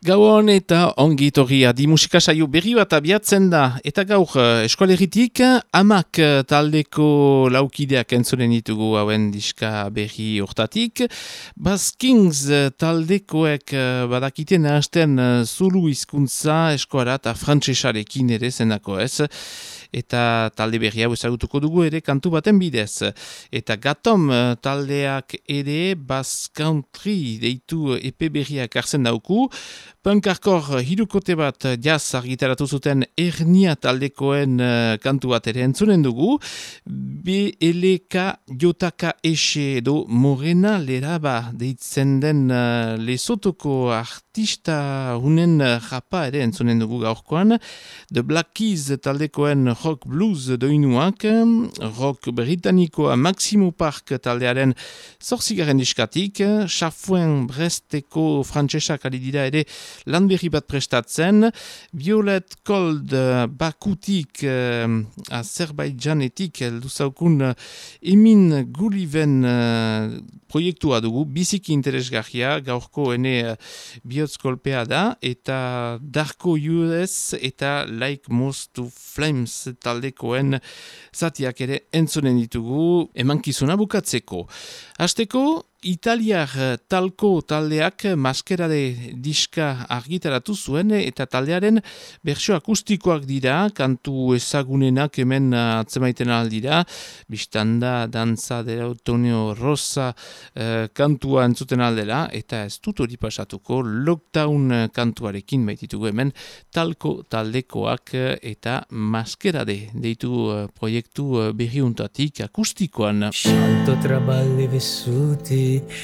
Gauan eta ongi torria di musika saio berri bat abiatzen da. Eta gaur eh, eskoleritik amak eh, taldeko laukideak entzunen ditugu hauen diska berri hortatik. Baz Kings eh, taldekoek badakiten hasten zulu hizkuntza eskoara eta frantsesarekin ere zenako ez eta talde berri hau ezagutuko dugu ere kantu baten bidez. Eta gatom taldeak ere Bass Country deitu EP berriak hartzen dauku. Punkarkor hirukote bat jaz argitaratu zuten ernia taldekoen eh, kantu bat ere entzunen dugu. BLK Jotaka Exe edo Morena Leraba deitzen den uh, lesotoko artista hunen uh, rapa ere entzunen dugu gaurkoan. The Black Keys taldekoen rock blues doinuak, rock britanikoa Maximo Park taldearen zorzigaren diskatik, Chafuen Bresteko frantsesak ari dira ere lan berri bat prestatzen, Violet Cold uh, Bakutik uh, Azerbaidjanetik heldu zaukun uh, Emin Gulliven uh, proiektua dugu, biziki interesgarria, gaurko ene uh, bihotz kolpea da, eta Darko US eta Like Most to Flames taldekoen zatiak ere entzunen ditugu emankizuna bukatzeko. Hasteko, Italiar eh, talko taldeak maskerade diska argitaratu zuen eta taldearen bersio akustikoak dira, kantu ezagunenak hemen eh, atzemaiten aldira, biztanda, dantza, dela, Tonio Rosa eh, kantua entzuten aldela, eta ez dut hori pasatuko lockdown kantuarekin baititugu hemen talko taldekoak eh, eta maskerade deitu eh, proiektu eh, berriuntatik akustikoan. Sciolto tra balli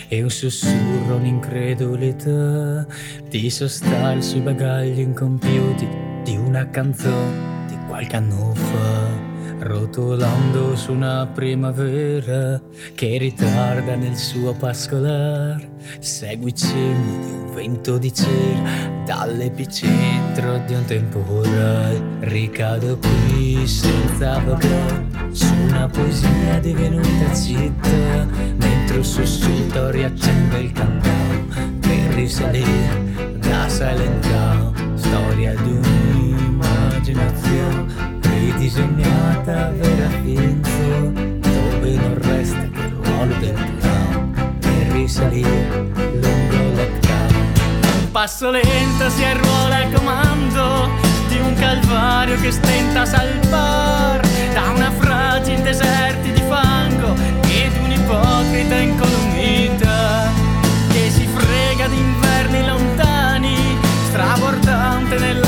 e un sussurro, un'incredulità di sostal sui bagagli incompiuti di una canzone di qualche anno fa, rotolando su una primavera che ritarda nel suo pascolar. Segui i cenni di un vento di cera dall'epicentro di un temporale. Ricado qui senza vagare su una poesia divenuta città, mentre il sussulto riaccende il countdown per risalire da Silent Town. Storia di un'immaginazione ridisegnata vera finzione, dove non resta che il ruolo del clown per risalire lungo lockdown. Un passo lento si arruola al comando di un calvario che stenta a salvar da una fragile deserti di fango ed un'ipocrita incolumità che si frega di inverni lontani, strabordante nella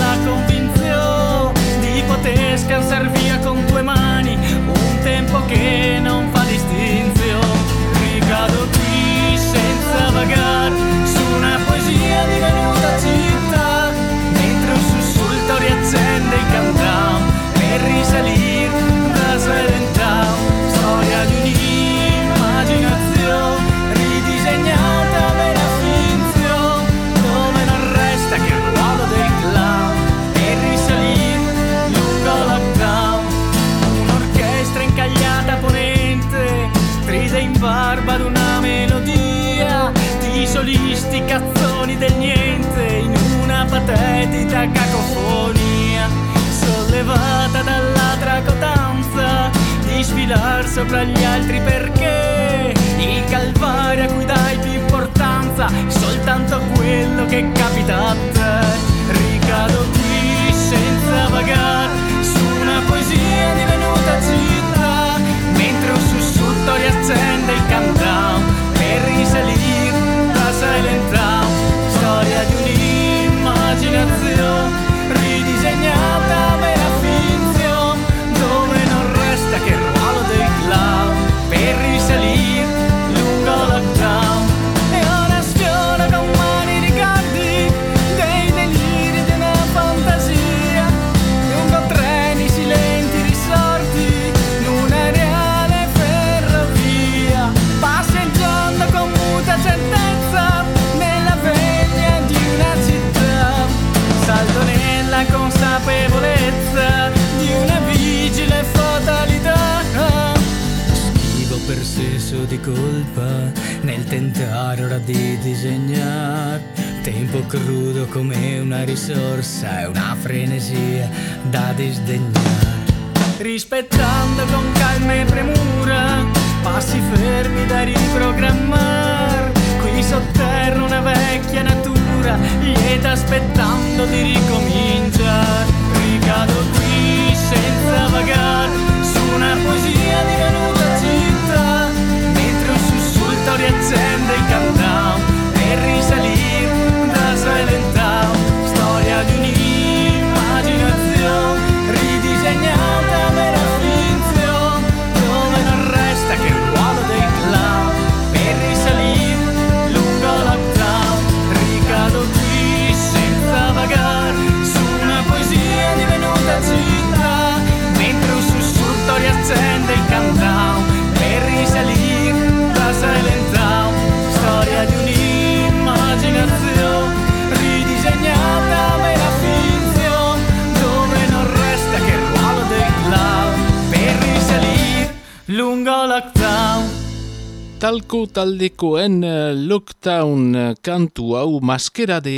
don't Talko taldekoen eh, lockdown eh, kantu hau maskera de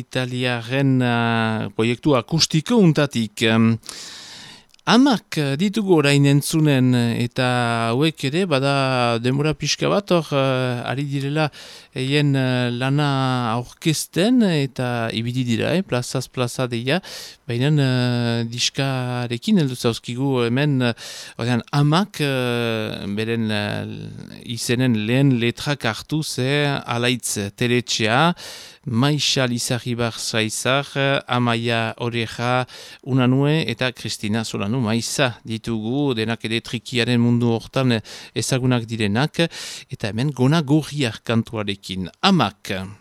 italiaren uh, proiektu akustiko untatik. Um, Amak ditugu orain entzunen eta hauek ere bada demora pixka bat hor uh, ari direla eien uh, lana aurkezten eta ibidi dira, eh, plazaz plaza deia, baina uh, diskarekin heldu zauzkigu hemen uh, amak uh, beren uh, izenen lehen letrak hartu ze alaitz teletxea, Maixa Lizarribar Zaizar, Amaia Oreja Unanue eta Kristina Solanu Maiza ditugu denak ere trikiaren mundu hortan ezagunak direnak eta hemen gona gorriak kantuarekin. Amak! Udako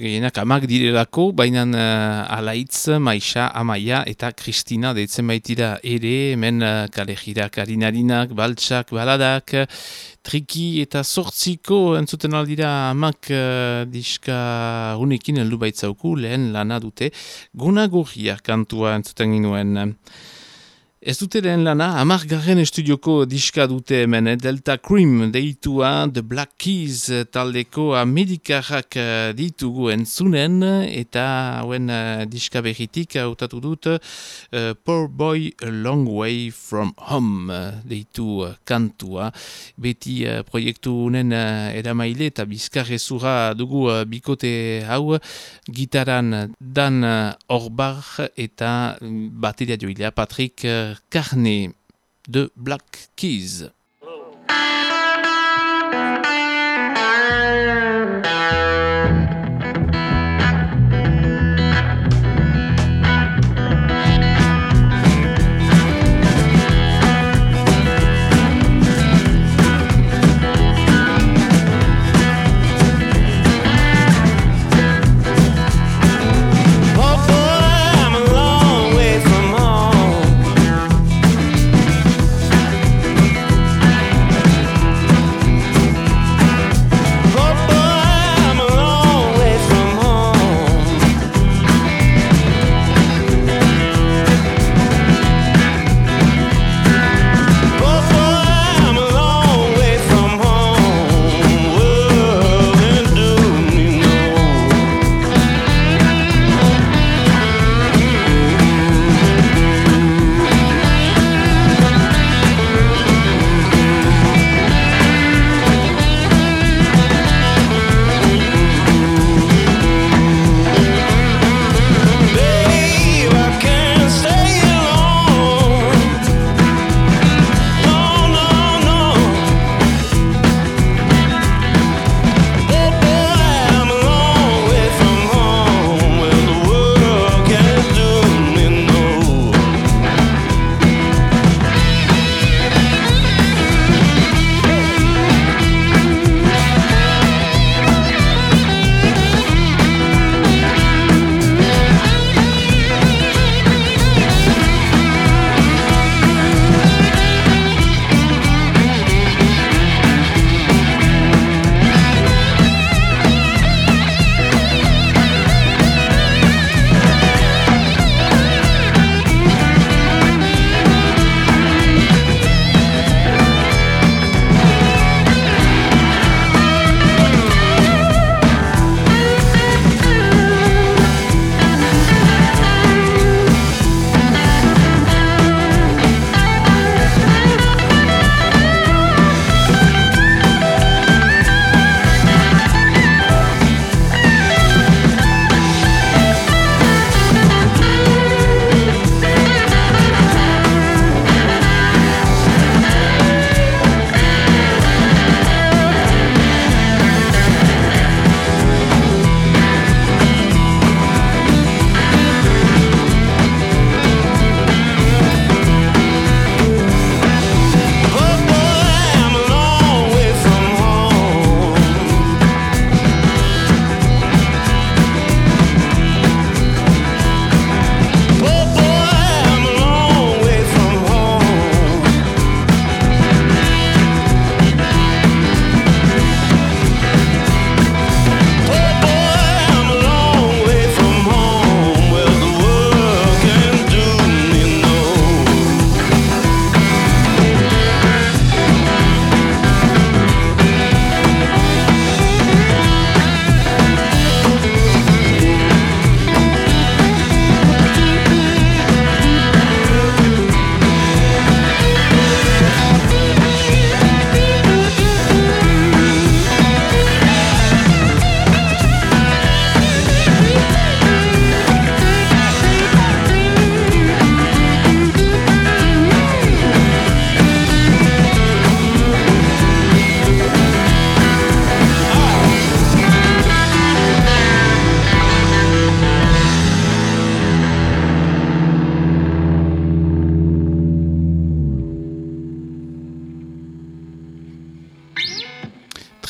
gehienak amak direlako, baina uh, alaitz, maisa, amaia eta kristina deitzen baitira ere, hemen uh, kalejirak, harinarinak, baltsak, baladak, triki eta sortziko entzuten aldira amak uh, diska unekin heldu baitzauku, lehen lana dute, guna kantua entzuten ginuen. Ez dute lehen lana, amak garren estudioko diska dute hemen, eh? Delta Cream deitua, The Black Keys taldeko amerikarrak uh, ditugu entzunen, eta hauen uh, diska berritik hautatu dut, uh, Poor Boy Long Way From Home deitu uh, kantua. Beti uh, proiektu unen uh, edamaile eta bizkarrezura dugu uh, bikote hau, gitaran Dan Orbar eta bateria joilea Patrick Carnet de Black Keys.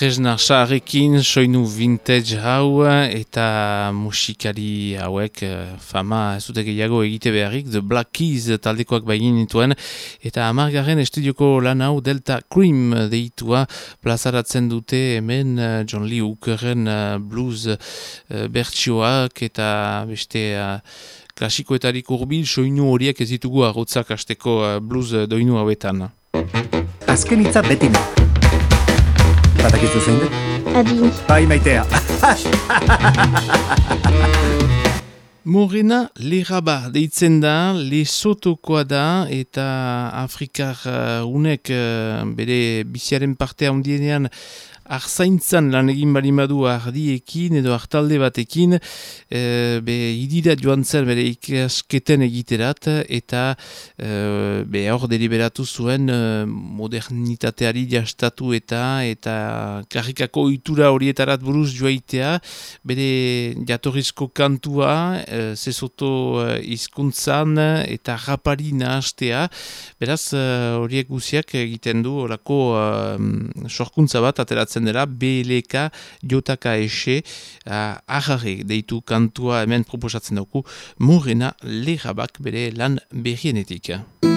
Tresna saarekin, soinu vintage hau eta musikari hauek eh, fama ez gehiago egite beharrik, The Black Keys taldekoak baigin nituen, eta amargarren estudioko lan hau Delta Cream deitua plazaratzen dute hemen eh, John Lee Hookeren eh, blues bertsioak eta beste klasikoetarik urbil soinu horiek ez ditugu agotzak asteko blues doinu hauetan. Azken hitza beti Badakizu zein dut? Adi. Bai maitea. Morena leraba deitzen da, lesotokoa da eta Afrikar uh, unek uh, bere biziaren partea ondienean arzaintzan lan egin bali madu ardiekin edo hartalde batekin, e, be idira joan zen bere ikasketen egiterat, eta e, be hor deliberatu zuen e, modernitateari jastatu eta eta karrikako itura horietarat buruz joaitea, bere jatorrizko kantua, e, zezoto e, izkuntzan eta rapari nahastea, beraz horiek guziak egiten du orako sorkuntza bat ateratzen dela dela BLK ese uh, deitu kantua hemen proposatzen dauku murena lehabak bere lan berrienetik.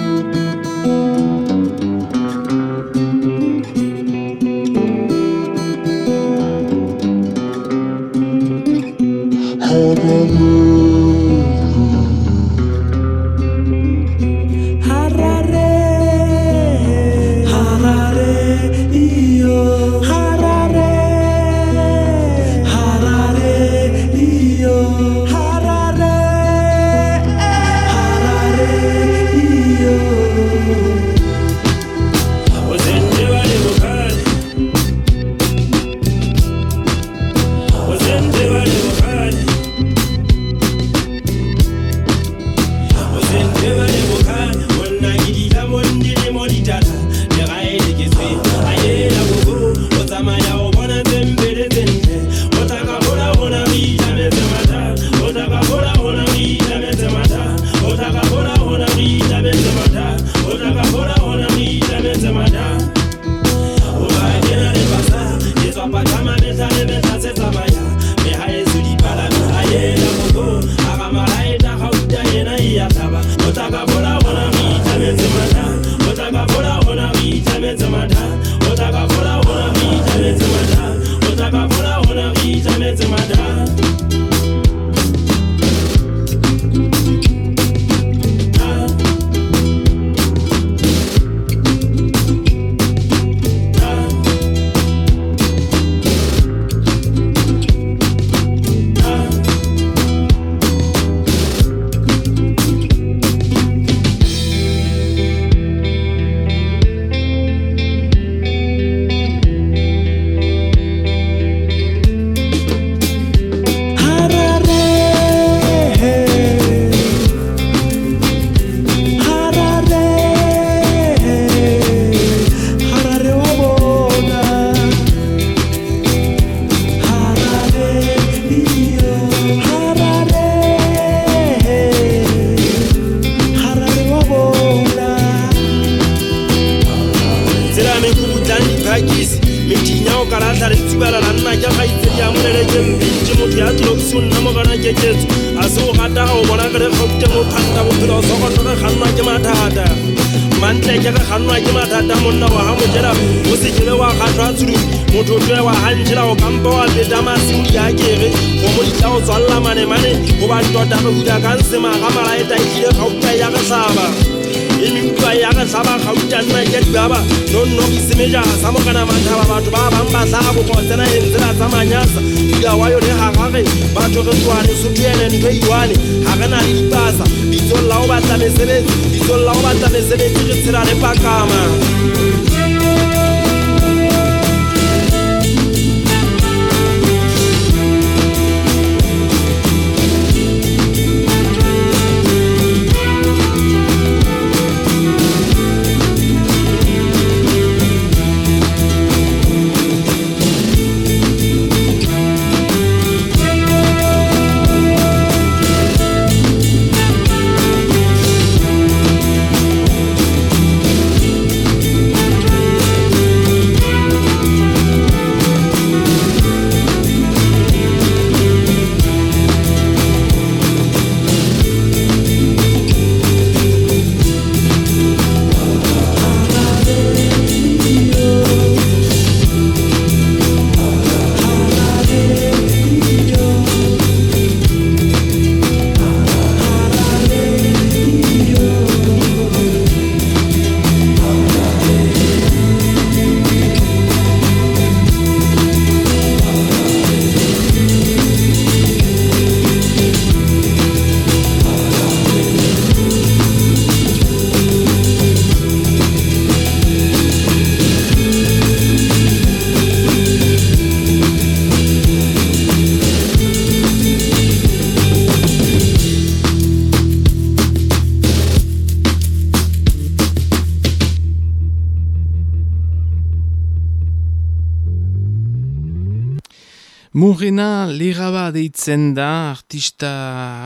Murrena leraba deitzen da artista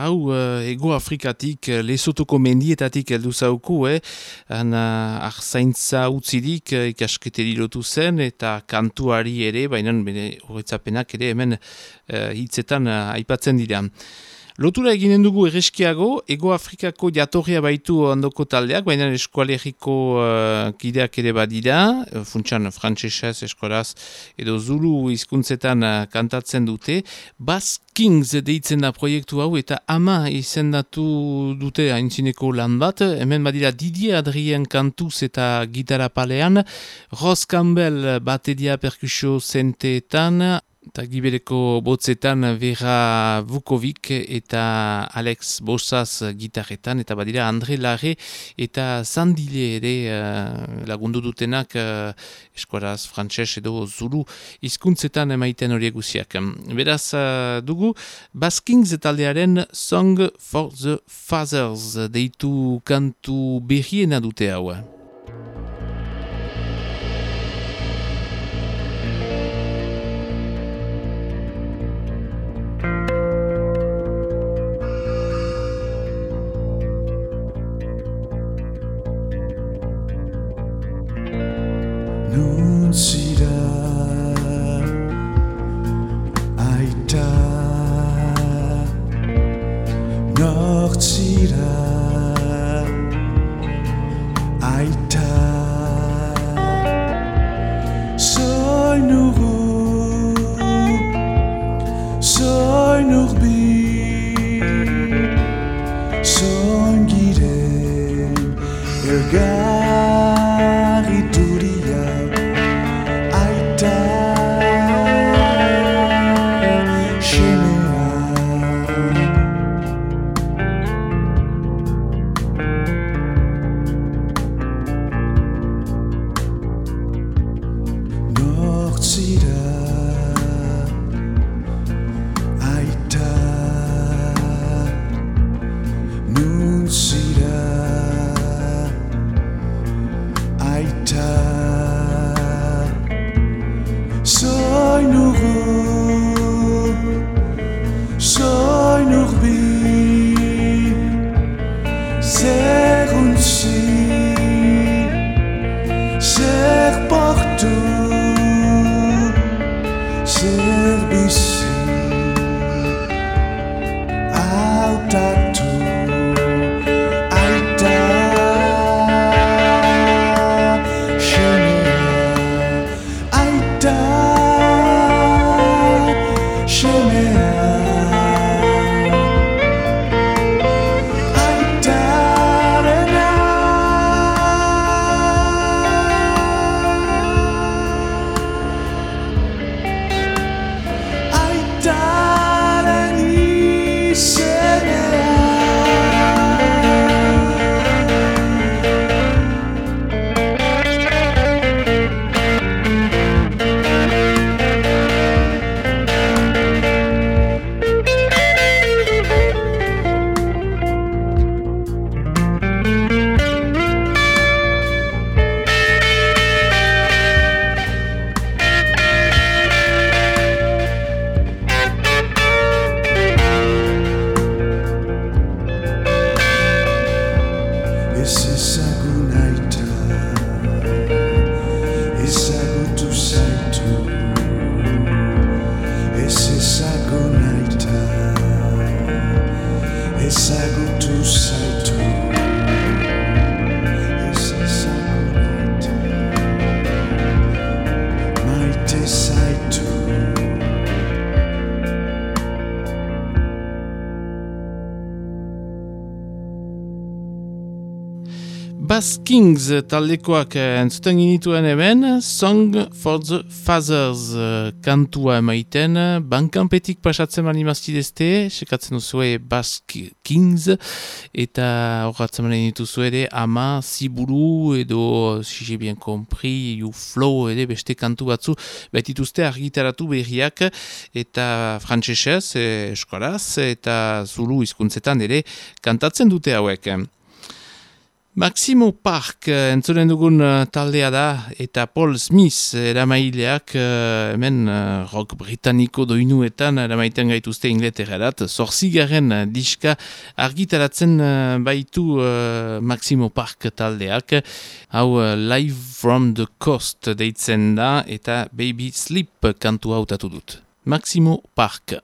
hau uh, ego afrikatik uh, lesotoko mendietatik heldu zauku, eh? Uh, arzaintza utzidik uh, ikasketeri lotu zen eta kantuari ere, baina horretzapenak ere hemen hitzetan aipatzen dira. Lotura eginen dugu ereskiago, Ego Afrikako jatorria baitu ondoko taldeak, baina eskualeriko uh, kideak ere badira, uh, funtsan frantzesez eskolaz edo zulu hizkuntzetan uh, kantatzen dute. Bass Kings deitzen da proiektu hau eta ama izendatu dute haintzineko lan bat, hemen badira Didier Adrien kantuz eta gitara palean, Ross Campbell bateria perkusio zenteetan, eta gibereko botzetan Vera Vukovic eta Alex Bossaz gitarretan eta badira Andre Larre eta Zandile ere uh, lagundu dutenak uh, eskuaraz frantses edo zulu hizkuntzetan emaiten horiek guziak. Beraz uh, dugu Baskings taldearen Song for the Fathers deitu kantu berriena dute hau. Kings taldekoak eh, entzuten ginituen hemen, Song for the Fathers uh, kantua emaiten, bankanpetik pasatzen mani maztidezte, sekatzen duzue Bask Kings, eta horretzen mani dituzue ere, ama, ziburu, edo, si j'ai bien compris, you flow, edo beste kantu batzu, betituzte argitaratu berriak, eta frantzesez, eh, eskolaz, eta zulu hizkuntzetan ere, kantatzen dute hauek. Maximo Park eh, entzuren dugun eh, taldea da eta Paul Smith eramaileak uh, hemen rock britaniko doinuetan eramaiten gaituzte ingleterrarat zorzigaren diska argitaratzen baitu Maximo Park taldeak. Hau Live from the Coast deitzen da eta Baby Sleep kantu hautatu dut. Maximo Park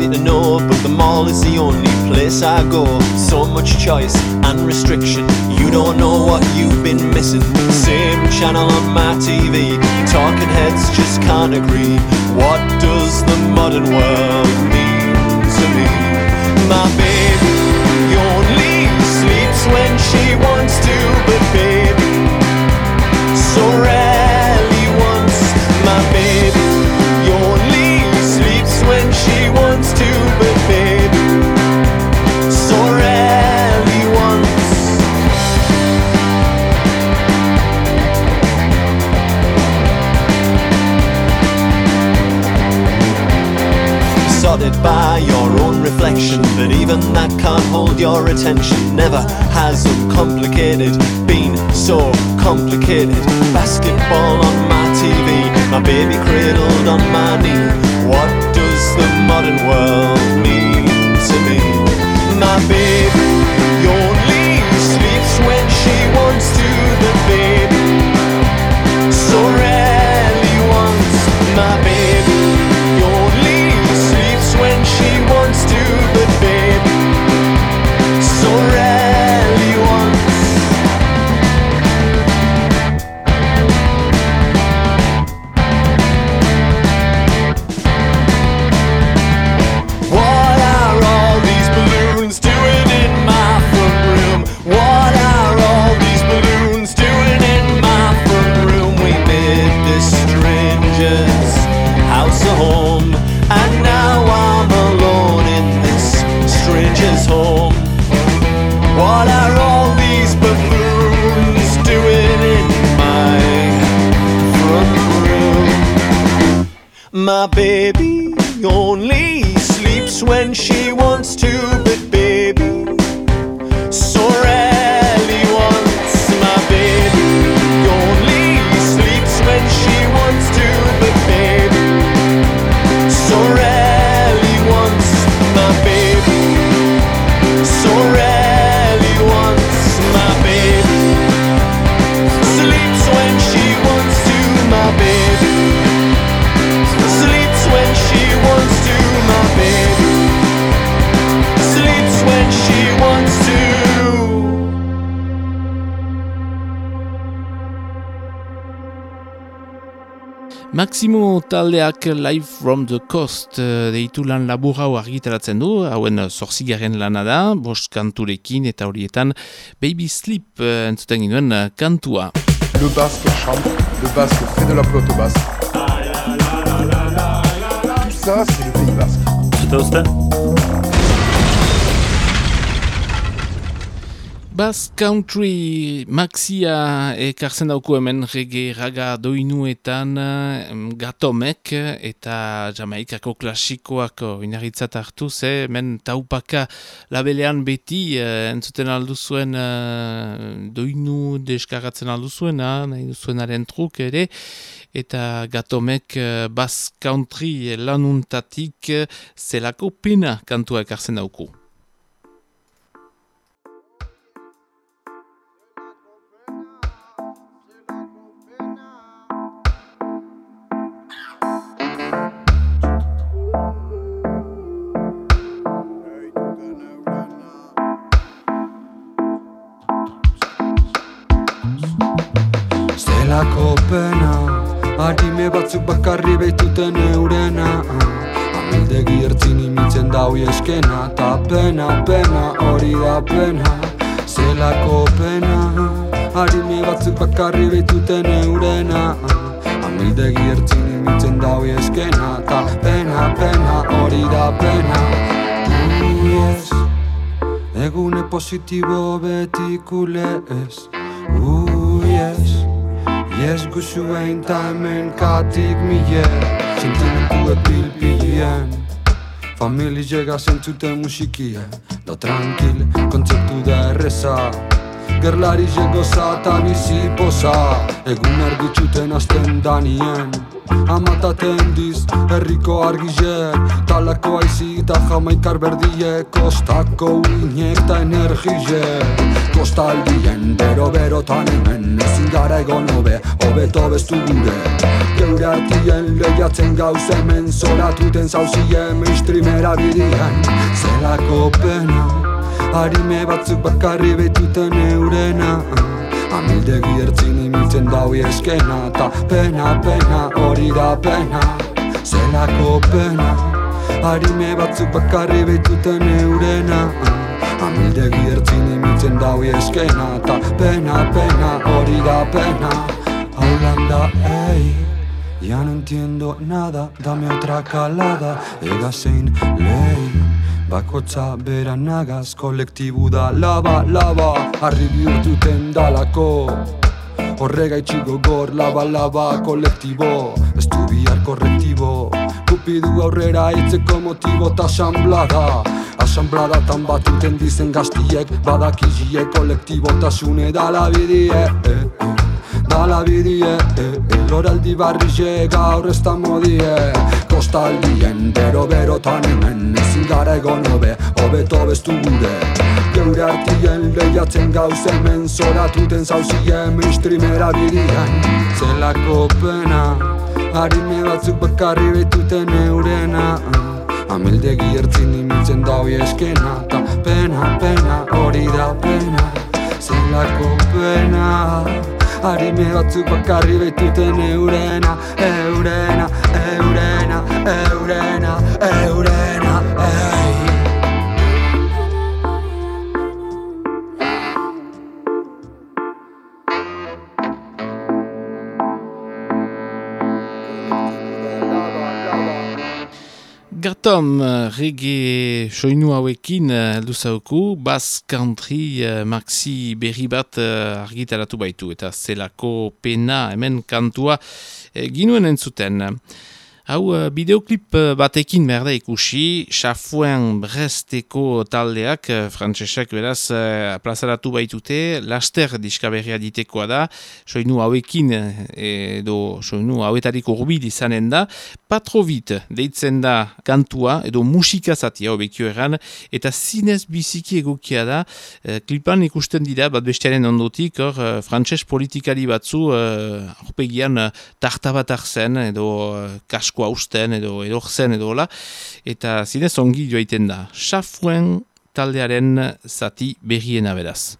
you to know, but the mall is the only place I go. So much choice and restriction, you don't know what you've been missing. Same channel on my TV, talking heads just can't agree. What does the modern world mean to me? My baby only sleeps when she wants to, but baby, Sorted by your own reflection, but even that can't hold your attention. Never has uncomplicated been so complicated. Basketball on my TV, my baby cradled on my knee. What does the modern world mean to me? My baby only sleeps when she wants to, but baby so rarely wants my baby My baby only sleeps when she wants to, Maximo taldeak Live from the Coast eh, deitu lan labur hau argitaratzen du, hauen zorzigaren lana da, bost kanturekin eta horietan Baby Sleep eh, entzuten ginoen eh, kantua. Le basque chante, le basque fait de la pelote basque. Tout ça, c'est le pays basque. Bass Country Maxia ekartzen dauku hemen rege raga doinuetan gatomek eta jamaikako klasikoak oinarritzat hartu ze hemen taupaka labelean beti eh, entzuten aldu zuen eh, doinu deskargatzen aldu zuena, nahi duzuenaren truk ere eta gatomek eh, Bass Country lanuntatik zelako pena kantua ekartzen dauku. Pena. Arime batzuk bakarri behituten eurena. Amildegi ertzin imitzen dau eskena. Ta pena, pena, hori da pena. Zelako pena. Arime batzuk bakarri behituten eurena. Amildegi ertzin imitzen dau eskena. Ta pena, pena, hori da pena. Yes. Egune positibo beti kule ez Uh, yes Guzu egin ta hemen katik mile Sentimentu epilpilien Famili llega zentzuten musikie Da tranquil, kontzeptu da erreza Gerlari jegoza eta bizi poza Egun erditxuten asten danien. Amataten diz, herriko argize Talako aizi eta jamaikar berdie. Kostako uinek eta energize Kostaldien, bero bero tan hemen. Ezin gara egon hobe, hobeto bestu gure. Geure artien lehiatzen gauz hemen. Zoratuten zauzie mainstreamera bidian Zelako pena Harime batzuk bakarri behituten eurena. Amildegi ertzin imitzen dau eskena Ta pena, pena, hori da pena. Zelako pena. Harime batzuk bakarri behituten eurena. Amildegi ertzin imitzen dau eskena Ta pena, pena, hori da pena. Haulanda, ei Ya no entiendo nada, dame otra calada. Ega lei Bakotza bera nagaz, kolektibu da laba, laba. Arri bihurtuten dalako. Horrega itxigo gor, laba, laba, kolektibo. Ez du bihar korrektibo. Kupidu aurrera itzeko motibo ta asamblada Asamblada tan batuten dizen gaztiek Badakiziek kolektibo tasune dala bidie. Eh, eh. Dala bidie, eh, eh. loraldi barri gaur ez da modie. Kostaldien, bero bero tan hemen Ezin gara egon hobe, hobeto bestu gure. Geure artien lehiatzen gauz hemen Zoratuten zauzie mainstreamera bidian Zelako pena, harime batzuk bakarri behituten eurena. Amildegi ertzin imitzen dau eskena Ta pena, pena, hori da pena. Zelako pena Harime batzuk bakarri behituten eurena Eh, reggae soinu hauekin eh, luzauku, bass country uh, maxi berri bat uh, argitaratu baitu, eta zelako pena hemen kantua ginuen entzuten. Hau, uh, bideoklip batekin merda ikusi, Xafuen Bresteko taldeak, uh, frantsesak beraz, plazaratu baitute, laster diskaberria ditekoa da, soinu hauekin, edo soinu hauetarik urbil izanen da, Patrovit deitzen da kantua edo musika zatia hobekio eran eta zinez biziki egokia da. Klipan ikusten dira bat bestearen ondotik hor frantses politikari batzu horpegian tarta bat arzen edo e, kasko hausten edo edo zen edo la eta zinez ongi joaiten da Xafuen taldearen zati berriena beraz.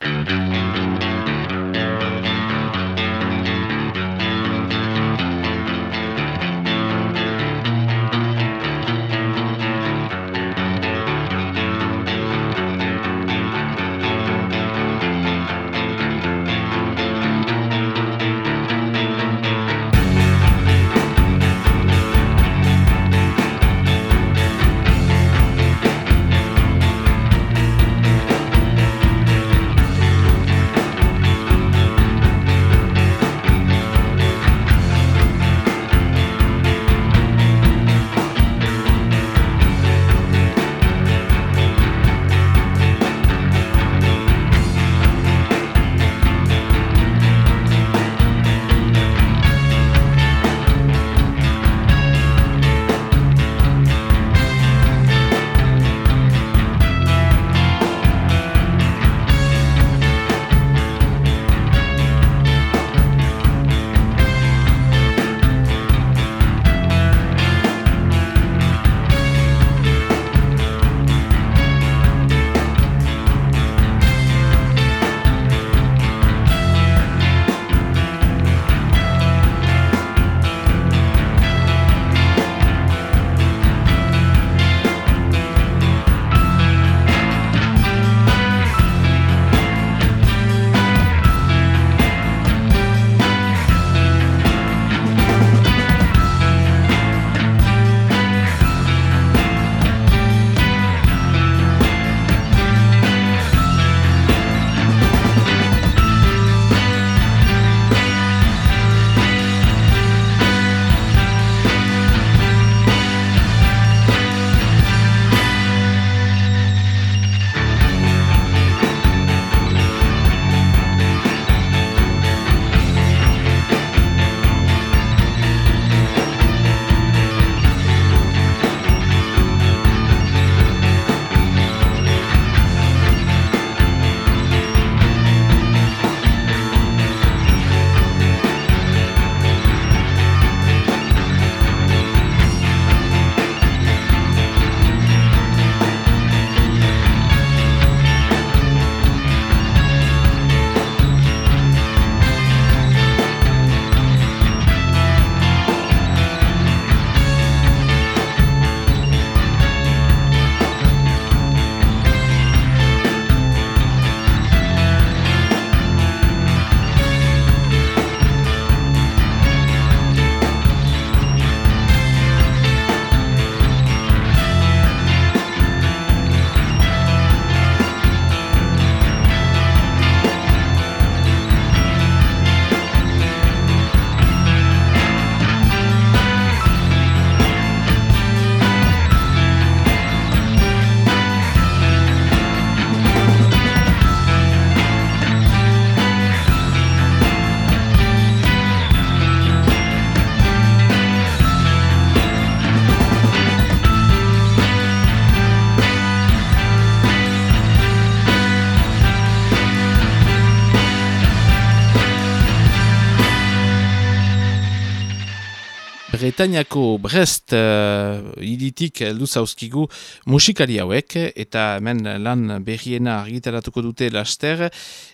Bretañako Brest uh, iditik heldu zauzkigu musikari hauek eta hemen lan berriena argitaratuko dute laster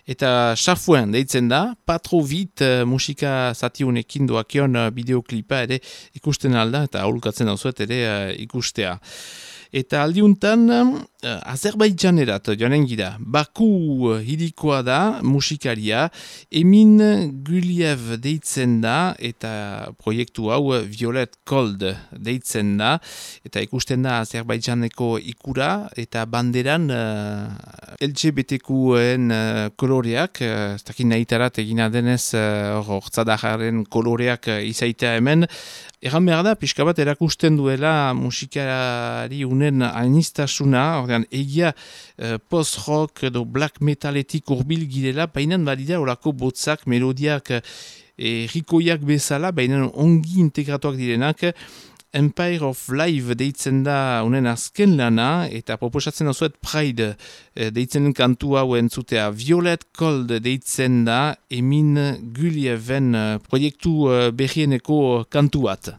eta xafuen deitzen da patro vit uh, musika zatiunekin doakion uh, bideoklipa ere ikusten alda eta aurkatzen dauzuet ere uh, ikustea. Eta aldiuntan, uh, Azerbaidjanerat joanen gira, Baku uh, hirikoa da, musikaria, Emin Guliev deitzen da, eta proiektu hau uh, Violet Cold deitzen da, eta ikusten da Azerbaidjaneko ikura, eta banderan uh, LGBTQ-en uh, koloreak, uh, ez dakit nahitarat egina denez, hor uh, koloreak uh, izaitea hemen, Egan behar da, pixka bat erakusten duela musikari unen ainistasuna, ordean egia eh, post-rock edo black metaletik urbil girela, baina badida orako botzak, melodiak eh, rikoiak bezala, baina ongi integratuak direnak, Empire of Life deitzen da unen azken lana, eta proposatzen da Pride eh, deitzen kantu hau entzutea Violet Cold deitzen da Emin Gulieven proiektu berrieneko kantu bat.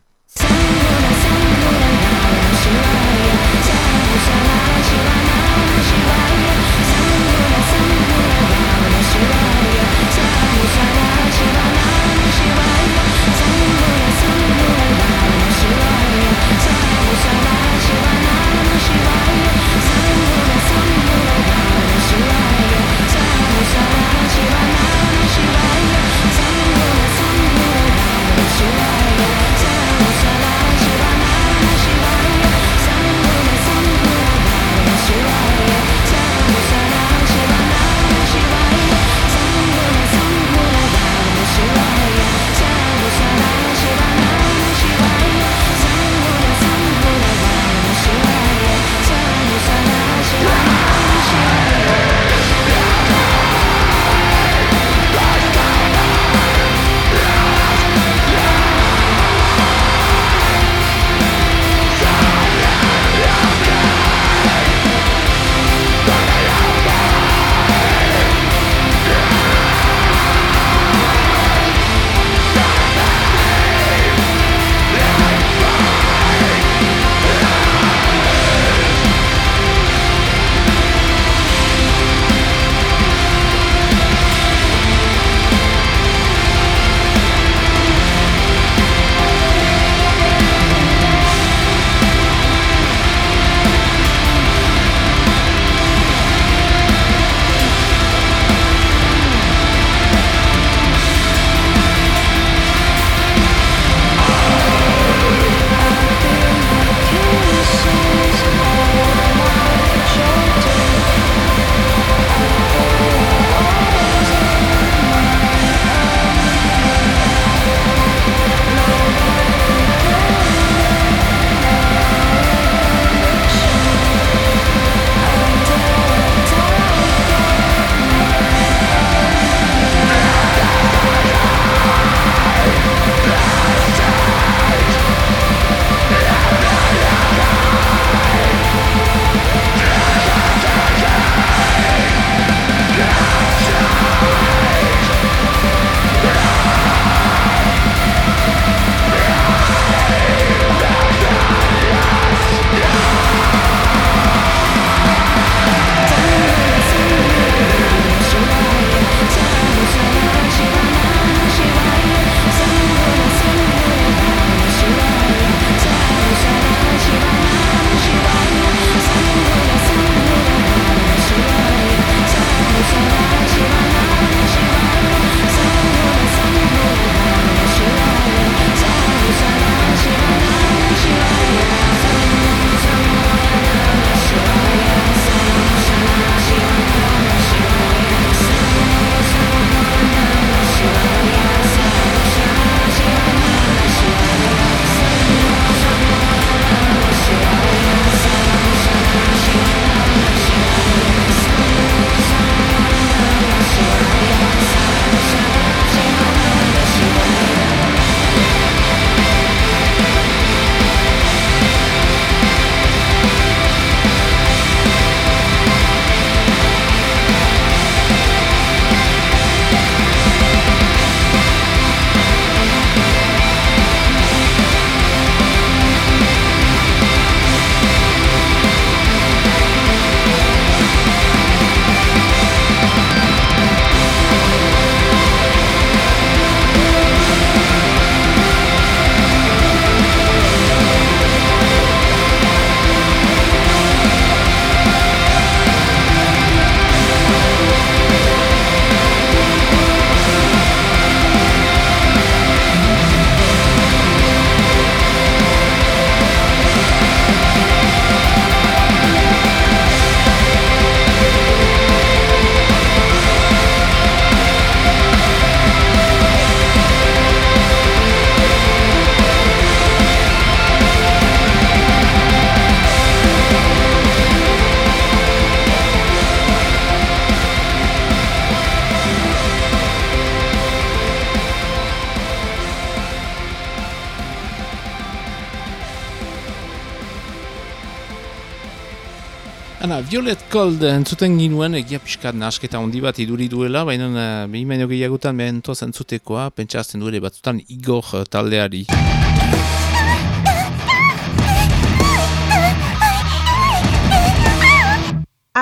Violet Cold entzuten ginuen egia pixkat nasketa handi bat iduri duela, baina uh, behin baino gehiagutan behentoz entzutekoa, pentsa azten duele batzutan Igor uh, taldeari.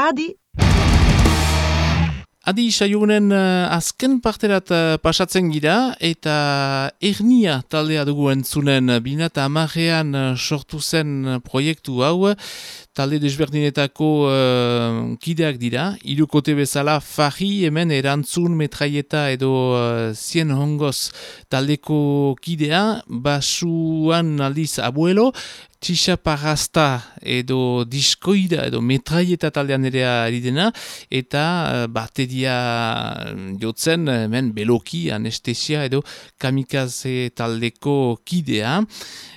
Adi, Adi saiogunen uh, azken parterat uh, pasatzen gira eta ernia taldea dugu entzunen. Bina eta amarean uh, sortu zen proiektu hau. Talde desberdinetako uh, kideak dira, irukote bezala fahi hemen erantzun metraieta edo uh, zien hongoz taldeko kidea, basuan aldiz abuelo, txixa parrasta edo diskoida edo metraieta taldean ere ari dena, eta uh, bateria jotzen hemen beloki, anestesia edo kamikaze taldeko kidea,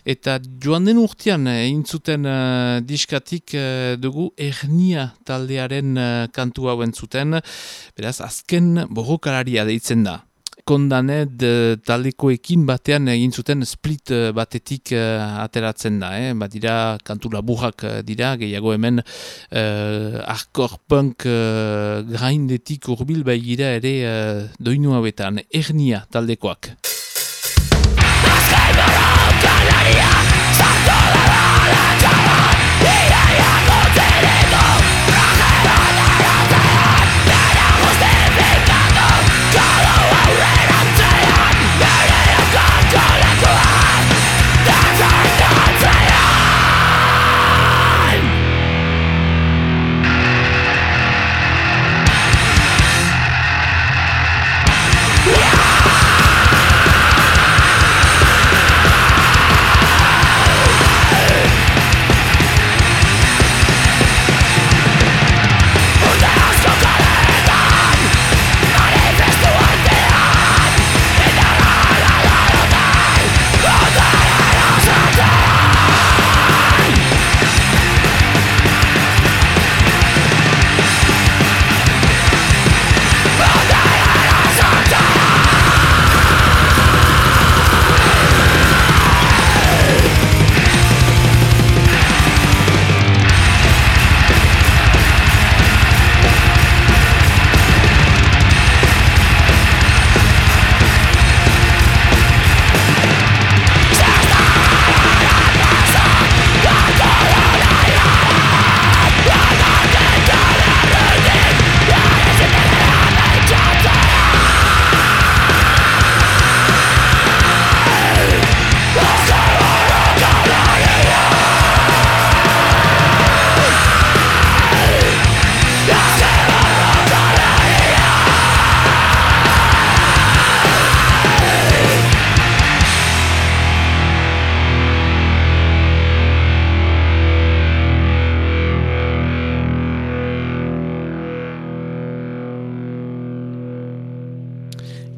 eta joan den urtean egin zuten uh, diskatik uh, dugu ernia taldearen uh, kantu hauen zuten, beraz azken borrokalaria deitzen da. Kondaned uh, taldekoekin batean egin zuten split uh, batetik uh, ateratzen da, eh? bat dira kantu laburrak uh, dira, gehiago hemen uh, hardcore punk uh, grindetik urbil bai gira ere uh, doinu hauetan, ernia taldekoak. Azken borrokalaria, zartu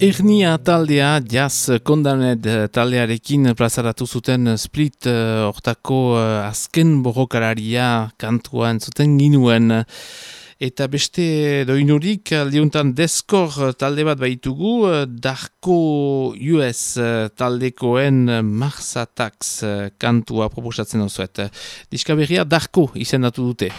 Ernia taldea, jaz kondanet taldearekin plazaratu zuten split eh, hortako uh, azken borrokararia kantuan zuten ginuen. Eta beste doinurik aldiuntan deskor talde bat baitugu, eh, Darko US taldekoen Mars Attacks kantua proposatzen osuet. Diskaberria Darko izendatu dute.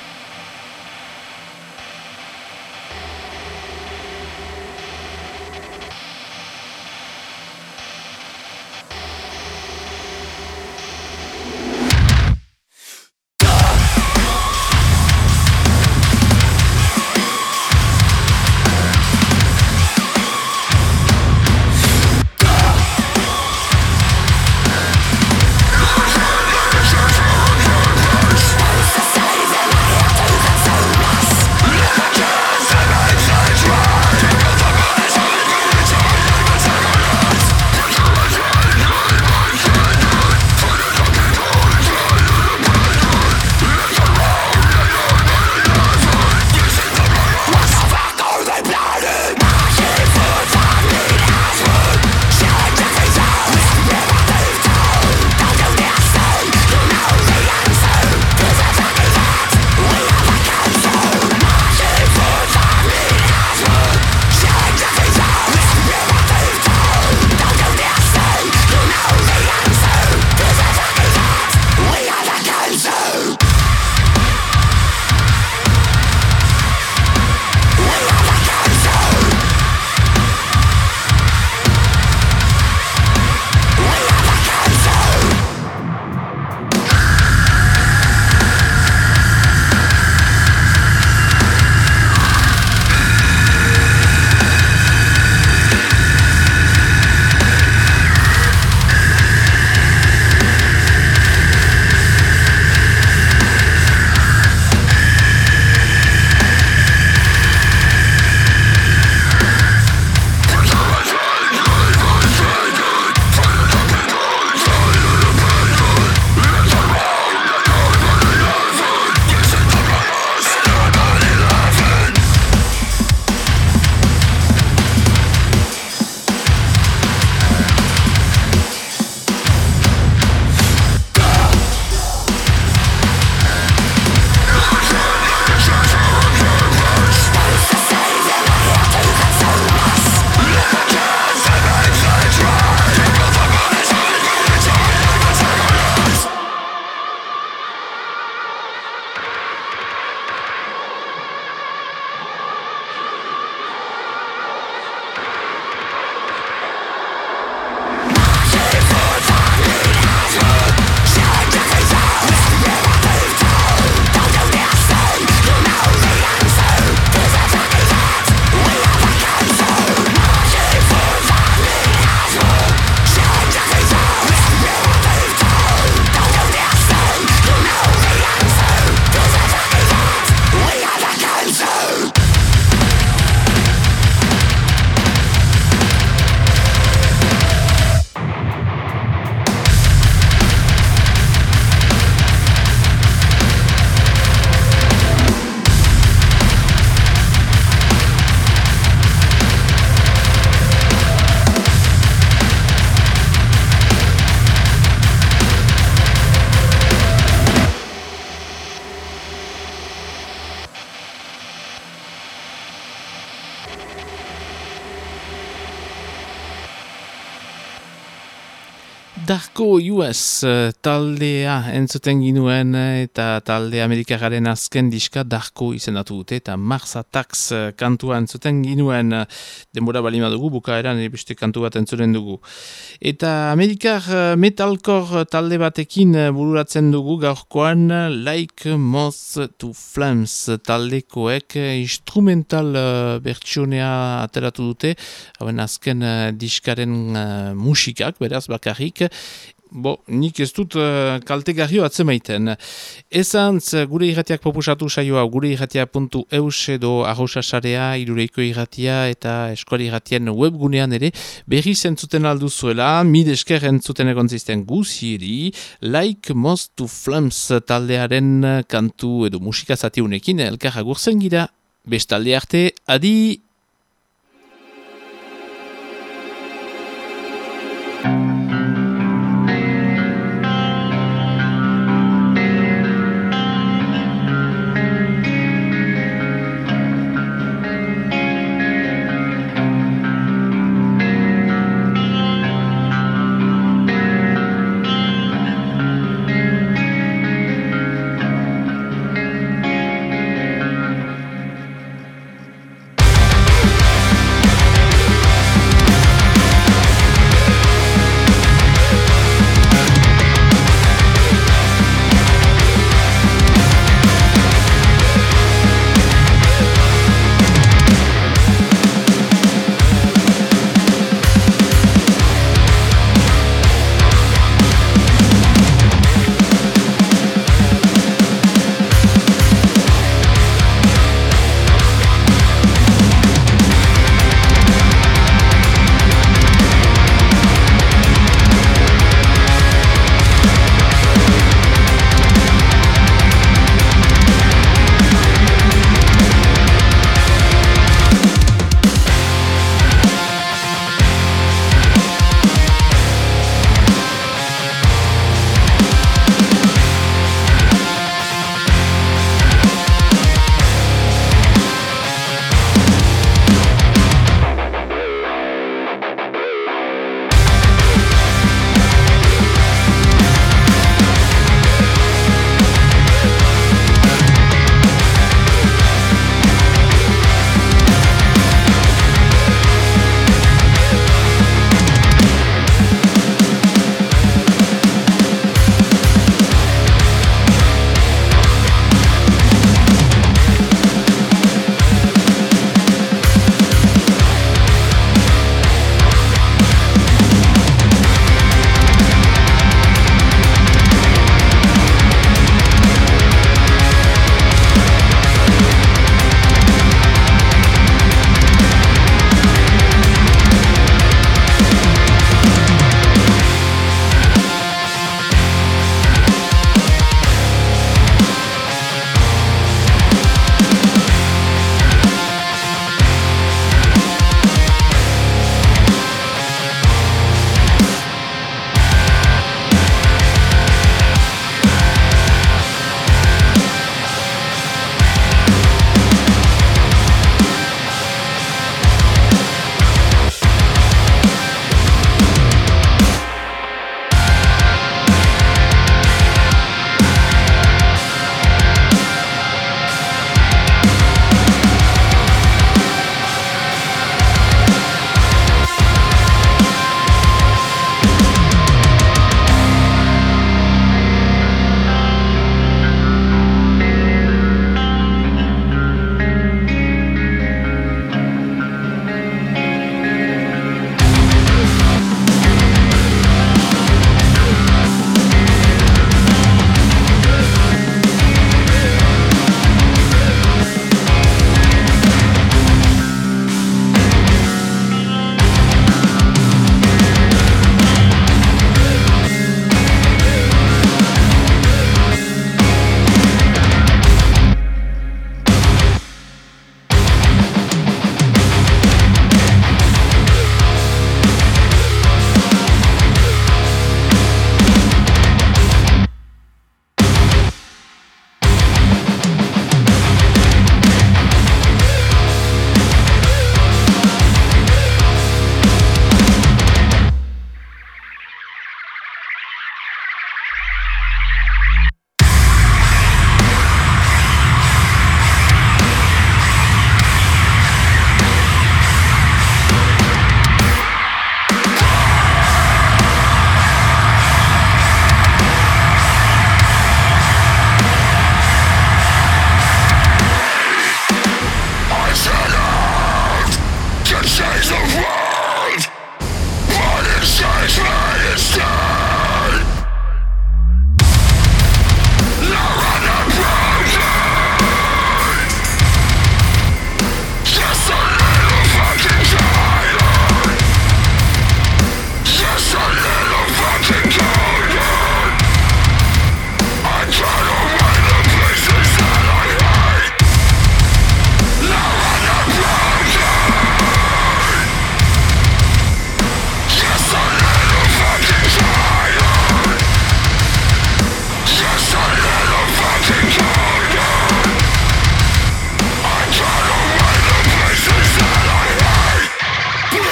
Darko US eh, taldea entzuten ginuen eh, eta talde Amerikagaren azken diska Darko izendatu dute eta Mars Attacks eh, kantua entzuten ginuen denbora balima dugu bukaeran beste kantu bat entzuren dugu. Eta Amerikar metalkor talde batekin bururatzen dugu gaurkoan Like Moth to Flames taldekoek instrumental bertsionea ateratu dute hauen azken diskaren musikak beraz bakarrik Bo, nik ez dut uh, kaltegarrio atzemaiten. Ezantz, gure irratiak popusatu saioa, gure irratia puntu eus edo arrosasarea, irureiko irratia eta eskuali irratien webgunean ere, berri zentzuten aldu zuela, mid esker entzuten egon zizten guziri, like most to flams taldearen kantu edo musika zatiunekin, elkarra gurzen gira, bestalde arte, adi!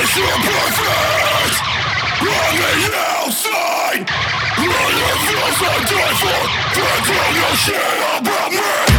is imperfect On the outside. When it feels like your shit about me.